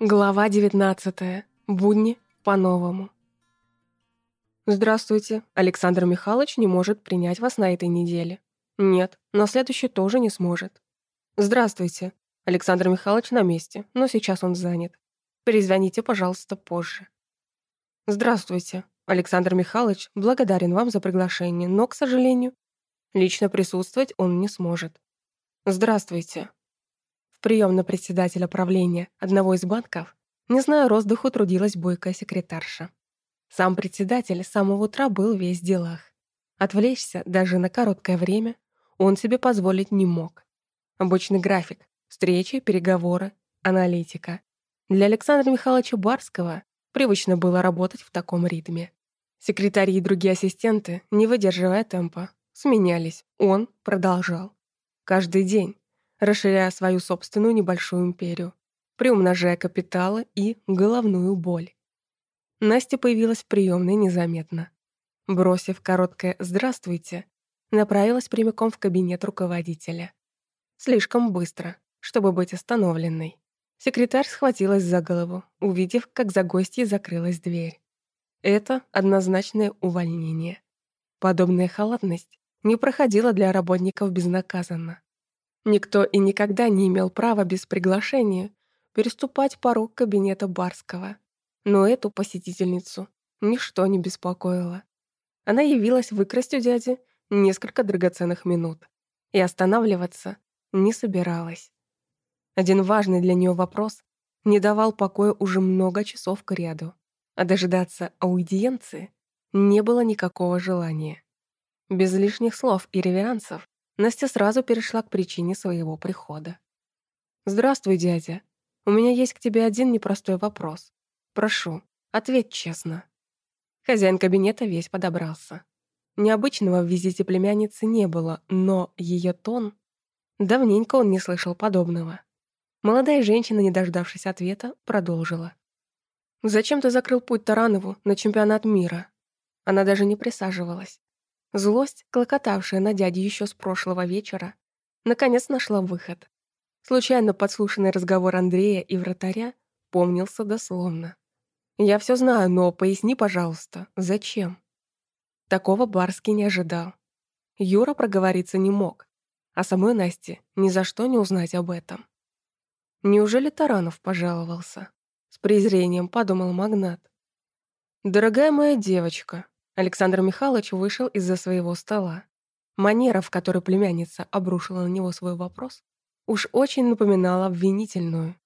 Глава 19. Будни по-новому. Здравствуйте. Александр Михайлович не может принять вас на этой неделе. Нет, на следующей тоже не сможет. Здравствуйте. Александр Михайлович на месте, но сейчас он занят. Перезвоните, пожалуйста, позже. Здравствуйте. Александр Михайлович благодарен вам за приглашение, но, к сожалению, лично присутствовать он не сможет. Здравствуйте. В приемной председателя правления одного из банков, не зная роздыху, трудилась бойкая секретарша. Сам председатель с самого утра был весь в делах. Отвлечься даже на короткое время он себе позволить не мог. Обычный график, встречи, переговоры, аналитика. Для Александра Михайловича Барского привычно было работать в таком ритме. Секретари и другие ассистенты, не выдерживая темпа, сменялись. Он продолжал. Каждый день, расширяя свою собственную небольшую империю, приумножая капиталы и головную боль. Настя появилась в приемной незаметно. Бросив короткое «здравствуйте», направилась прямиком в кабинет руководителя. Слишком быстро, чтобы быть остановленной. Секретарь схватилась за голову, увидев, как за гостьей закрылась дверь. Это однозначное увольнение. Подобная халатность не проходила для работников безнаказанно. Никто и никогда не имел права без приглашения переступать порог кабинета Барского. Но эту посетительницу ничто не беспокоило. Она явилась выкрасть у дяди несколько драгоценных минут и останавливаться не собиралась. Один важный для нее вопрос не давал покоя уже много часов к ряду, а дожидаться аудиенции не было никакого желания. Без лишних слов и реверансов Настя сразу перешла к причине своего прихода. «Здравствуй, дядя. У меня есть к тебе один непростой вопрос. Прошу, ответь честно». Хозяин кабинета весь подобрался. Необычного в визите племянницы не было, но ее тон... Давненько он не слышал подобного. Молодая женщина, не дождавшись ответа, продолжила. «Зачем ты закрыл путь Таранову на чемпионат мира?» Она даже не присаживалась. Злость, клокотавшая на дяде еще с прошлого вечера, наконец нашла выход. Случайно подслушанный разговор Андрея и вратаря помнился дословно. «Я все знаю, но поясни, пожалуйста, зачем?» Такого Барский не ожидал. Юра проговориться не мог, а самой Насте ни за что не узнать об этом. Неужели Таранов пожаловался? С презрением подумал магнат. «Дорогая моя девочка», Александр Михайлович вышел из-за своего стола. Манера, в которой племянница обрушила на него свой вопрос, уж очень напоминала обвинительную.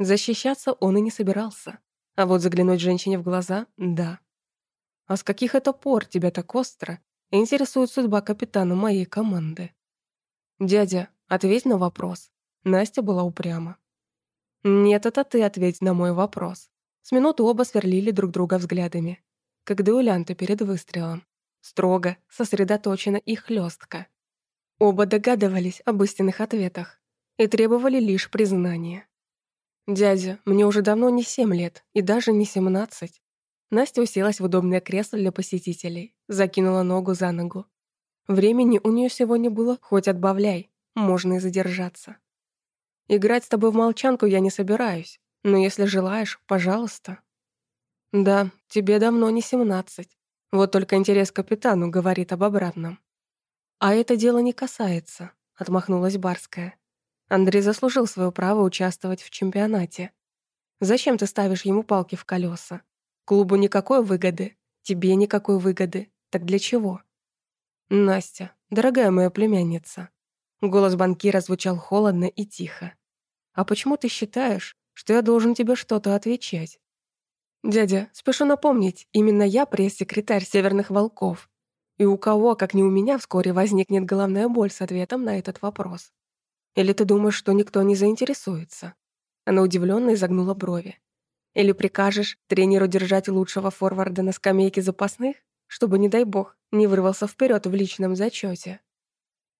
Защищаться он и не собирался. А вот заглянуть женщине в глаза — да. «А с каких это пор тебя так остро интересует судьба капитана моей команды?» «Дядя, ответь на вопрос». Настя была упряма. «Нет, это ты ответь на мой вопрос». С минуты оба сверлили друг друга взглядами как дуэлянты перед выстрелом. Строго, сосредоточенно и хлестко. Оба догадывались об истинных ответах и требовали лишь признания. «Дядя, мне уже давно не семь лет и даже не семнадцать». Настя уселась в удобное кресло для посетителей, закинула ногу за ногу. Времени у нее сегодня было хоть отбавляй, можно и задержаться. Играть с тобой в молчанку я не собираюсь, но если желаешь, пожалуйста. «Да, тебе давно не семнадцать. Вот только интерес к капитану говорит об обратном». «А это дело не касается», — отмахнулась Барская. «Андрей заслужил свое право участвовать в чемпионате. Зачем ты ставишь ему палки в колеса? Клубу никакой выгоды, тебе никакой выгоды. Так для чего?» «Настя, дорогая моя племянница». Голос банкира звучал холодно и тихо. «А почему ты считаешь, что я должен тебе что-то отвечать? «Дядя, спешу напомнить, именно я пресс-секретарь Северных Волков. И у кого, как не у меня, вскоре возникнет головная боль с ответом на этот вопрос? Или ты думаешь, что никто не заинтересуется?» Она удивленно изогнула брови. «Или прикажешь тренеру держать лучшего форварда на скамейке запасных, чтобы, не дай бог, не вырвался вперед в личном зачете?»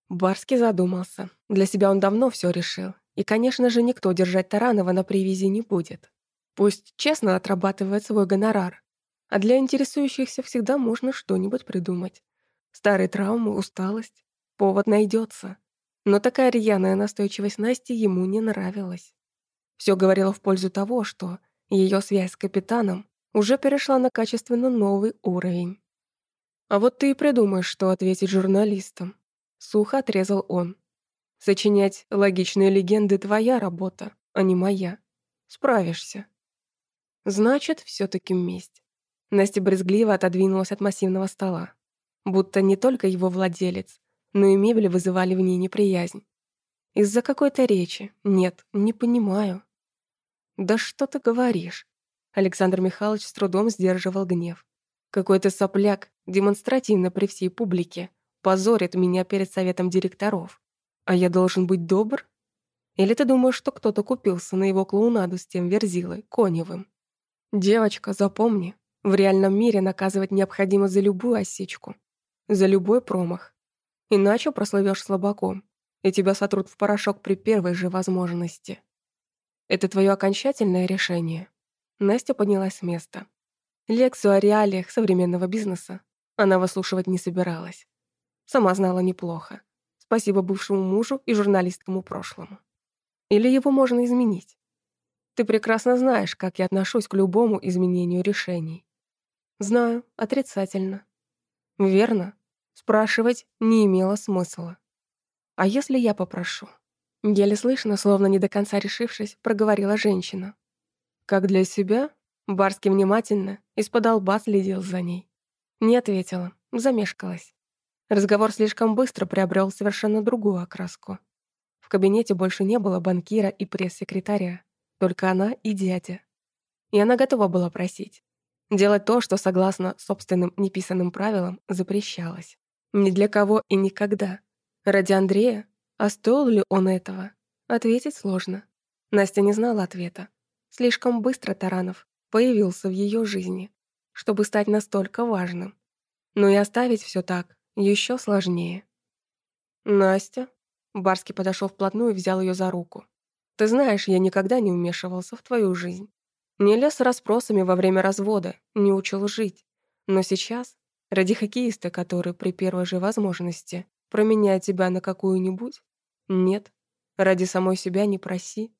Барский задумался. Для себя он давно все решил. И, конечно же, никто держать Таранова на привязи не будет. Пусть честно отрабатывает свой гонорар. А для интересующихся всегда можно что-нибудь придумать. Старые травмы, усталость. Повод найдется. Но такая рьяная настойчивость Насти ему не нравилась. Все говорило в пользу того, что ее связь с капитаном уже перешла на качественно новый уровень. «А вот ты и придумаешь, что ответить журналистам», — сухо отрезал он. «Сочинять логичные легенды — твоя работа, а не моя. Справишься». Значит, все таки месть. Настя брезгливо отодвинулась от массивного стола. Будто не только его владелец, но и мебель вызывали в ней неприязнь. Из-за какой-то речи. Нет, не понимаю. Да что ты говоришь? Александр Михайлович с трудом сдерживал гнев. Какой-то сопляк, демонстративно при всей публике, позорит меня перед советом директоров. А я должен быть добр? Или ты думаешь, что кто-то купился на его клоунаду с тем Верзилой, Коневым? Девочка, запомни, в реальном мире наказывать необходимо за любую осечку, за любой промах. Иначе прослывешь слабаком, и тебя сотрут в порошок при первой же возможности. Это твое окончательное решение. Настя поднялась с места. Лекцию о реалиях современного бизнеса она выслушивать не собиралась. Сама знала неплохо. Спасибо бывшему мужу и журналистскому прошлому. Или его можно изменить. Ты прекрасно знаешь, как я отношусь к любому изменению решений. Знаю, отрицательно. Верно. Спрашивать не имело смысла. А если я попрошу? Еле слышно, словно не до конца решившись, проговорила женщина. Как для себя? Барский внимательно из-под лба следил за ней. Не ответила, замешкалась. Разговор слишком быстро приобрел совершенно другую окраску. В кабинете больше не было банкира и пресс-секретаря, только она и дядя. И она готова была просить. Делать то, что, согласно собственным неписанным правилам, запрещалось. Ни для кого и никогда. Ради Андрея? А стоил ли он этого? Ответить сложно. Настя не знала ответа. Слишком быстро Таранов появился в ее жизни, чтобы стать настолько важным. Но и оставить все так еще сложнее. «Настя?» Барский подошел вплотную и взял ее за руку. «Ты знаешь, я никогда не вмешивался в твою жизнь. Не лез с расспросами во время развода, не учил жить. Но сейчас, ради хоккеиста, который при первой же возможности променяет тебя на какую-нибудь, нет, ради самой себя не проси.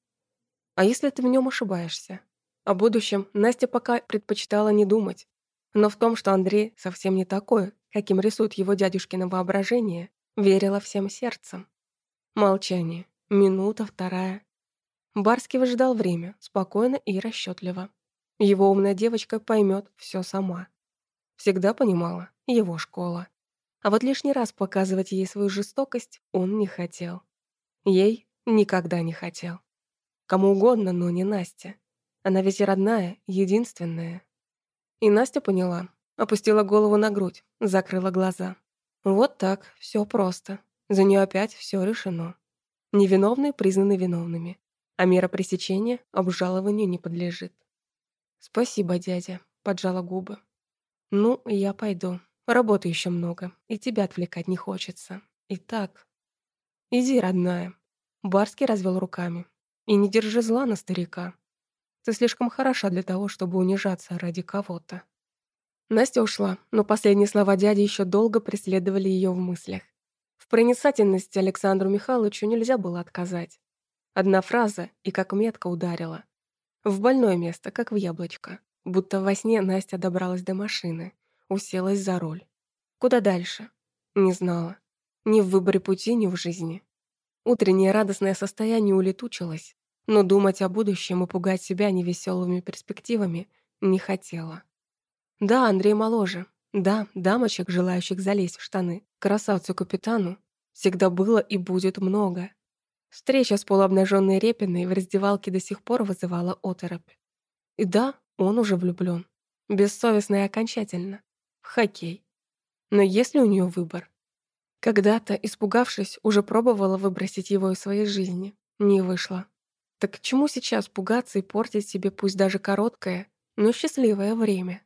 А если ты в нем ошибаешься? О будущем Настя пока предпочитала не думать. Но в том, что Андрей совсем не такой, каким рисует его дядюшкино воображение, верила всем сердцем. Молчание. Минута, вторая. Барский выжидал время, спокойно и расчетливо. Его умная девочка поймет все сама. Всегда понимала, его школа. А вот лишний раз показывать ей свою жестокость он не хотел. Ей никогда не хотел. Кому угодно, но не Настя. Она ведь и родная, единственная. И Настя поняла. Опустила голову на грудь, закрыла глаза. Вот так, все просто. За нее опять все решено. Невиновные признаны виновными, а мера пресечения обжалованию не подлежит. «Спасибо, дядя», — поджала губы. «Ну, я пойду. Работы еще много, и тебя отвлекать не хочется. Итак...» «Иди, родная». Барский развел руками. «И не держи зла на старика. Ты слишком хороша для того, чтобы унижаться ради кого-то». Настя ушла, но последние слова дяди еще долго преследовали ее в мыслях. В проницательности Александру Михайловичу нельзя было отказать. Одна фраза и как метко ударила. В больное место, как в яблочко. Будто во сне Настя добралась до машины, уселась за руль. Куда дальше? Не знала. Ни в выборе пути, ни в жизни. Утреннее радостное состояние улетучилось, но думать о будущем и пугать себя невеселыми перспективами не хотела. Да, Андрей моложе. Да, дамочек, желающих залезть в штаны, красавцу-капитану, всегда было и будет много. Встреча с полуобнаженной Репиной в раздевалке до сих пор вызывала оторопь. И да, он уже влюблен, Бессовестно и окончательно. В хоккей. Но есть ли у нее выбор? Когда-то, испугавшись, уже пробовала выбросить его из своей жизни. Не вышло. Так к чему сейчас пугаться и портить себе пусть даже короткое, но счастливое время?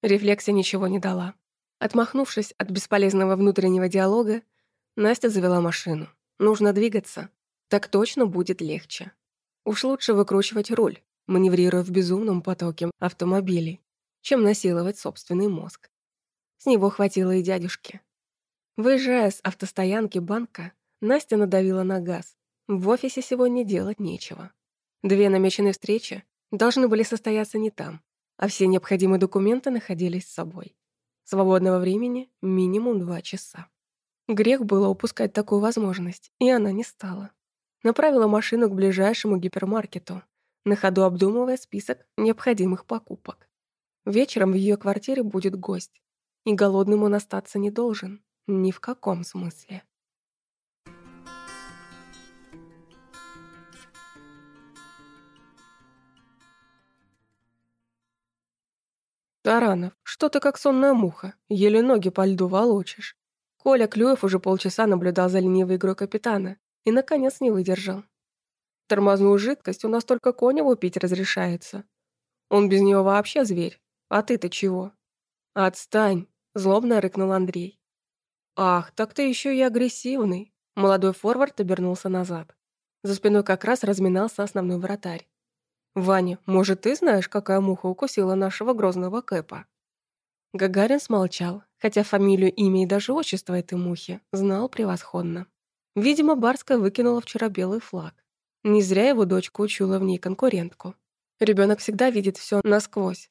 Рефлексия ничего не дала. Отмахнувшись от бесполезного внутреннего диалога, Настя завела машину. Нужно двигаться. Так точно будет легче. Уж лучше выкручивать руль, маневрируя в безумном потоке автомобилей, чем насиловать собственный мозг. С него хватило и дядюшки. Выезжая с автостоянки банка, Настя надавила на газ. В офисе сегодня делать нечего. Две намеченные встречи должны были состояться не там, а все необходимые документы находились с собой. Свободного времени минимум два часа. Грех было упускать такую возможность, и она не стала. Направила машину к ближайшему гипермаркету, на ходу обдумывая список необходимых покупок. Вечером в ее квартире будет гость, и голодным он остаться не должен, ни в каком смысле. «Таранов, что ты как сонная муха? Еле ноги по льду волочишь». Коля Клюев уже полчаса наблюдал за ленивой игрой капитана и, наконец, не выдержал. Тормозную жидкость у нас только Коневу пить разрешается. Он без нее вообще зверь. А ты-то чего? Отстань, злобно рыкнул Андрей. Ах, так ты еще и агрессивный. Молодой форвард обернулся назад. За спиной как раз разминался основной вратарь. «Ваня, может, ты знаешь, какая муха укусила нашего грозного Кэпа?» Гагарин смолчал, хотя фамилию, имя и даже отчество этой мухи знал превосходно. Видимо, Барская выкинула вчера белый флаг. Не зря его дочка учула в ней конкурентку. Ребенок всегда видит все насквозь.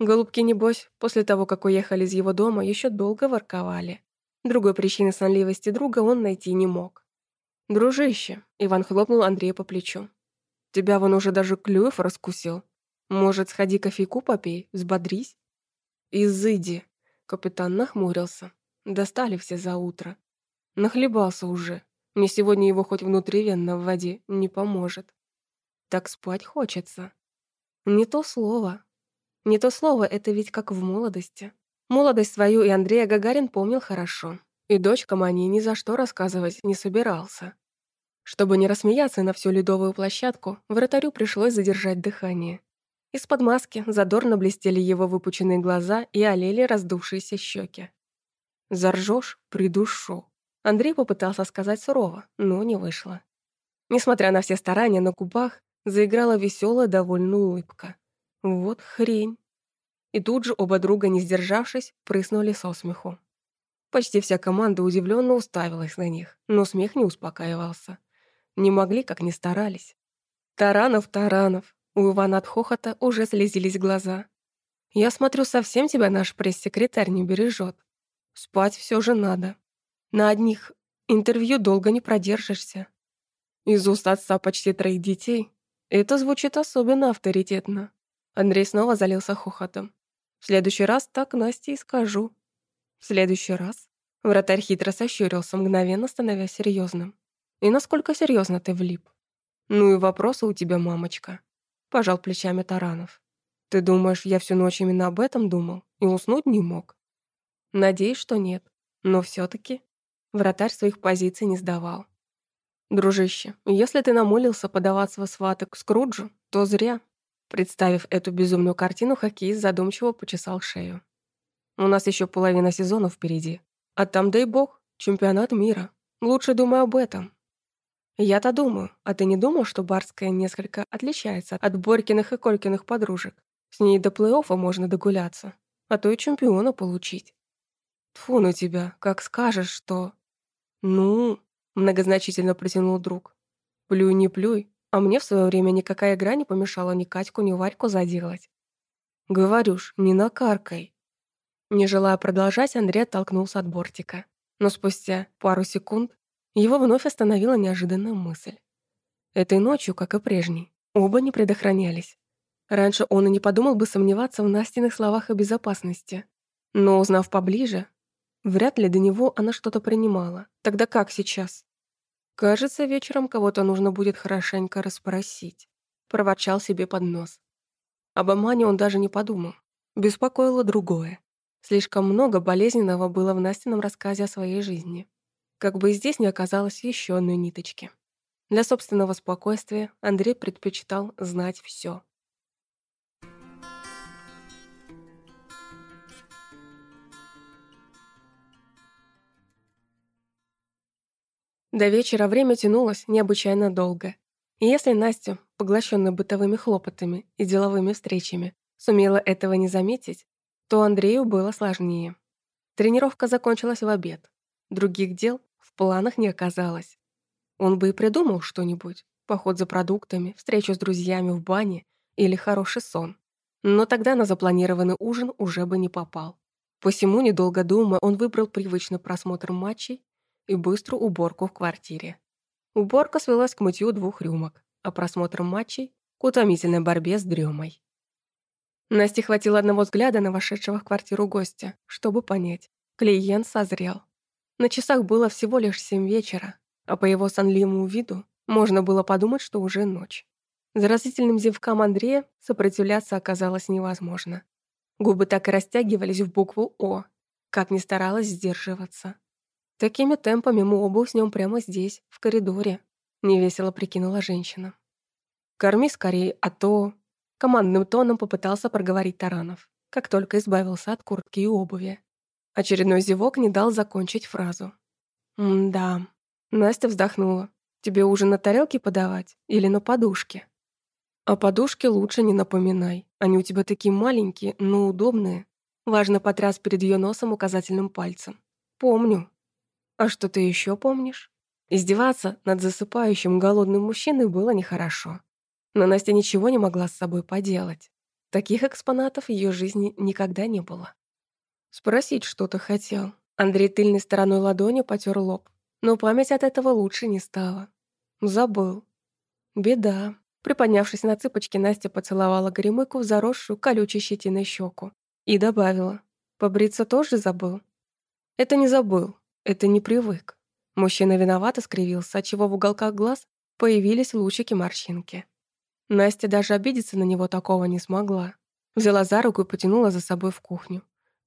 Голубки, небось, после того, как уехали из его дома, еще долго ворковали. Другой причины сонливости друга он найти не мог. «Дружище», — Иван хлопнул Андрея по плечу. «Тебя вон уже даже Клюев раскусил. Может, сходи кофейку попей, взбодрись?» «Изыди», — капитан нахмурился. Достали все за утро. Нахлебался уже. Мне сегодня его хоть внутривенно в воде не поможет. Так спать хочется. Не то слово. Не то слово, это ведь как в молодости. Молодость свою и Андрея Гагарин помнил хорошо. И дочкам они ни за что рассказывать не собирался. Чтобы не рассмеяться на всю ледовую площадку, вратарю пришлось задержать дыхание. Из-под маски задорно блестели его выпученные глаза и олели раздувшиеся щеки. «Заржёшь — придушу», Андрей попытался сказать сурово, но не вышло. Несмотря на все старания, на губах заиграла веселая, довольная улыбка. Вот хрень. И тут же оба друга, не сдержавшись, прыснули со смеху. Почти вся команда удивленно уставилась на них, но смех не успокаивался. Не могли, как ни старались. «Таранов, Таранов!» У Ивана от хохота уже слезились глаза. «Я смотрю, совсем тебя наш пресс-секретарь не бережет. Спать все же надо». На одних интервью долго не продержишься. Из уст отца почти троих детей. Это звучит особенно авторитетно. Андрей снова залился хохотом. В следующий раз так Насте и скажу. В следующий раз. Вратарь хитро сощурился, мгновенно становясь серьезным. И насколько серьезно ты влип? Ну и вопросы у тебя, мамочка. Пожал плечами Таранов. Ты думаешь, я всю ночь именно об этом думал и уснуть не мог? Надеюсь, что нет. Но все таки Вратарь своих позиций не сдавал. «Дружище, если ты намолился подаваться в сваты к Скруджу, то зря». Представив эту безумную картину, хоккеист задумчиво почесал шею. «У нас еще половина сезона впереди. А там, дай бог, чемпионат мира. Лучше думай об этом». «Я-то думаю. А ты не думал, что Барская несколько отличается от Борькиных и Колькиных подружек? С ней до плей-оффа можно догуляться, а то и чемпиона получить». Тфу на тебя, как скажешь, что...» «Ну...» — многозначительно протянул друг. «Плюй, не плюй, а мне в свое время никакая игра не помешала ни Катьку, ни Варьку заделать. Говорю ж, не накаркай». Не желая продолжать, Андрей оттолкнулся от бортика. Но спустя пару секунд его вновь остановила неожиданная мысль. Этой ночью, как и прежней, оба не предохранялись. Раньше он и не подумал бы сомневаться в Настиных словах о безопасности. Но, узнав поближе, Вряд ли до него она что-то принимала. Тогда как сейчас? Кажется, вечером кого-то нужно будет хорошенько расспросить. Проворчал себе под нос. Об Амане он даже не подумал. Беспокоило другое. Слишком много болезненного было в Настином рассказе о своей жизни. Как бы и здесь не оказалось еще одной ниточки. Для собственного спокойствия Андрей предпочитал знать все. До вечера время тянулось необычайно долго. И если Настя, поглощенная бытовыми хлопотами и деловыми встречами, сумела этого не заметить, то Андрею было сложнее. Тренировка закончилась в обед. Других дел в планах не оказалось. Он бы и придумал что-нибудь. поход за продуктами, встречу с друзьями в бане или хороший сон. Но тогда на запланированный ужин уже бы не попал. Посему, недолго думая, он выбрал привычный просмотр матчей и быструю уборку в квартире. Уборка свелась к мытью двух рюмок, а просмотр матчей — к утомительной борьбе с дремой. Насте хватило одного взгляда на вошедшего в квартиру гостя, чтобы понять. Клиент созрел. На часах было всего лишь семь вечера, а по его сонливому виду можно было подумать, что уже ночь. Заразительным зевкам Андрея сопротивляться оказалось невозможно. Губы так и растягивались в букву «О», как ни старалась сдерживаться. Такими темпами мы оба уснем прямо здесь, в коридоре, невесело прикинула женщина. Корми скорее, а то... Командным тоном попытался проговорить Таранов, как только избавился от куртки и обуви. Очередной зевок не дал закончить фразу. «М-да». Настя вздохнула. «Тебе ужин на тарелке подавать или на подушке?» «О подушке лучше не напоминай. Они у тебя такие маленькие, но удобные». Важно потряс перед ее носом указательным пальцем. «Помню». «А что ты еще помнишь?» Издеваться над засыпающим голодным мужчиной было нехорошо. Но Настя ничего не могла с собой поделать. Таких экспонатов в ее жизни никогда не было. Спросить что-то хотел. Андрей тыльной стороной ладони потер лоб. Но память от этого лучше не стала. Забыл. Беда. Приподнявшись на цыпочки, Настя поцеловала Горемыку в заросшую колючей щетиной щеку и добавила. «Побриться тоже забыл?» «Это не забыл, это не привык». Мужчина виновато скривился, отчего в уголках глаз появились лучики морщинки. Настя даже обидеться на него такого не смогла. Взяла за руку и потянула за собой в кухню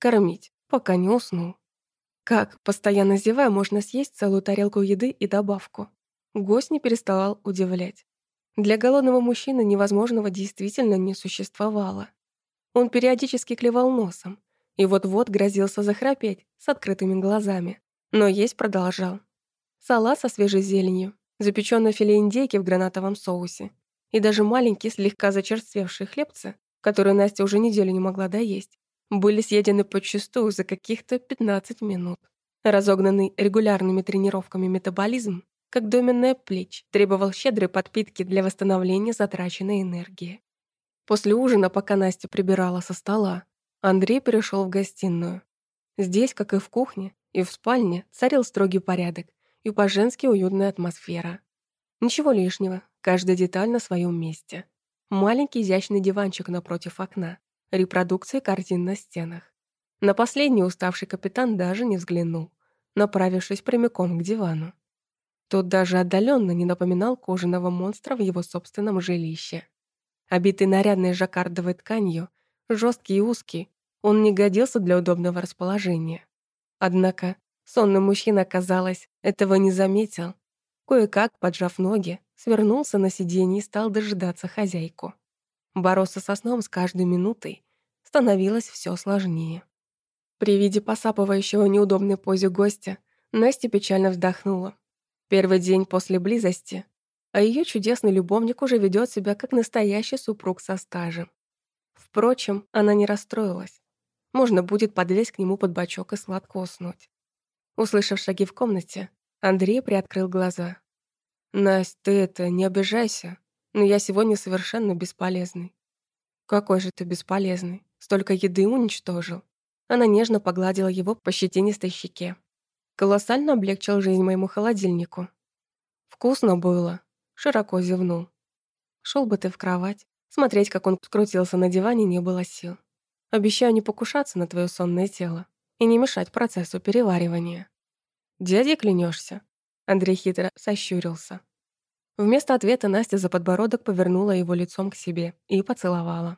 кормить, пока не уснул. Как, постоянно зевая, можно съесть целую тарелку еды и добавку? Гость не переставал удивлять. Для голодного мужчины невозможного действительно не существовало. Он периодически клевал носом и вот-вот грозился захрапеть с открытыми глазами, но есть продолжал. Салат со свежей зеленью, запечённое филе индейки в гранатовом соусе и даже маленькие слегка зачерствевшие хлебцы, которые Настя уже неделю не могла доесть, были съедены подчистую за каких-то 15 минут. Разогнанный регулярными тренировками метаболизм, как доменная плеч, требовал щедрой подпитки для восстановления затраченной энергии. После ужина, пока Настя прибирала со стола, Андрей перешел в гостиную. Здесь, как и в кухне, и в спальне, царил строгий порядок и по-женски уютная атмосфера. Ничего лишнего, каждая деталь на своем месте. Маленький изящный диванчик напротив окна, репродукции картин на стенах. На последний уставший капитан даже не взглянул, направившись прямиком к дивану. Тот даже отдаленно не напоминал кожаного монстра в его собственном жилище. Обитый нарядной жаккардовой тканью, жесткий и узкий, он не годился для удобного расположения. Однако сонный мужчина, казалось, этого не заметил. Кое-как, поджав ноги, свернулся на сиденье и стал дожидаться хозяйку. Бороться со сном с каждой минутой становилось все сложнее. При виде посапывающего неудобной позе гостя Настя печально вздохнула. Первый день после близости, а ее чудесный любовник уже ведет себя как настоящий супруг со стажем. Впрочем, она не расстроилась. Можно будет подлезть к нему под бочок и сладко уснуть. Услышав шаги в комнате, Андрей приоткрыл глаза. «Насть, ты это, не обижайся но я сегодня совершенно бесполезный. Какой же ты бесполезный. Столько еды уничтожил. Она нежно погладила его по щетинистой щеке. Колоссально облегчил жизнь моему холодильнику. Вкусно было. Широко зевнул. Шел бы ты в кровать. Смотреть, как он скрутился на диване, не было сил. Обещаю не покушаться на твое сонное тело и не мешать процессу переваривания. Дядя клянешься? Андрей хитро сощурился. Вместо ответа Настя за подбородок повернула его лицом к себе и поцеловала.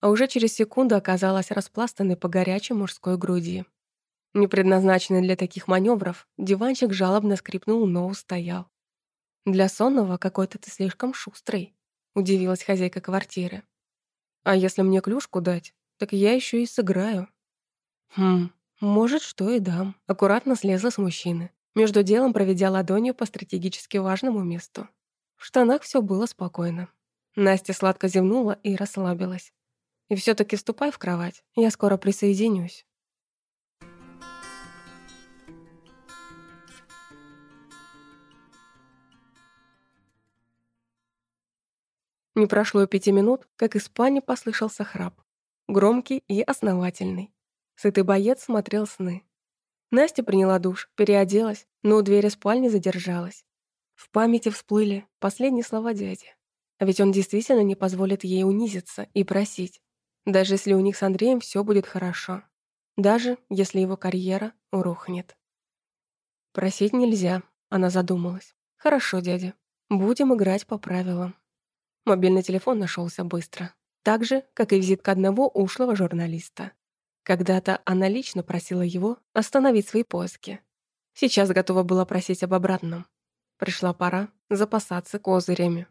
А уже через секунду оказалась распластанной по горячей мужской груди. Не предназначенный для таких маневров, диванчик жалобно скрипнул, но устоял. «Для сонного какой-то ты слишком шустрый», — удивилась хозяйка квартиры. «А если мне клюшку дать, так я еще и сыграю». «Хм, может, что и дам», — аккуратно слезла с мужчины, между делом проведя ладонью по стратегически важному месту. В штанах все было спокойно. Настя сладко зевнула и расслабилась. И все таки ступай в кровать, я скоро присоединюсь. Не прошло и пяти минут, как из спальни послышался храп. Громкий и основательный. Сытый боец смотрел сны. Настя приняла душ, переоделась, но у двери спальни задержалась. В памяти всплыли последние слова дяди. А ведь он действительно не позволит ей унизиться и просить. Даже если у них с Андреем все будет хорошо. Даже если его карьера урухнет. Просить нельзя, она задумалась. Хорошо, дядя. Будем играть по правилам. Мобильный телефон нашелся быстро. Так же, как и визитка одного ушлого журналиста. Когда-то она лично просила его остановить свои поиски. Сейчас готова была просить об обратном. Пришла пора запасаться козырями.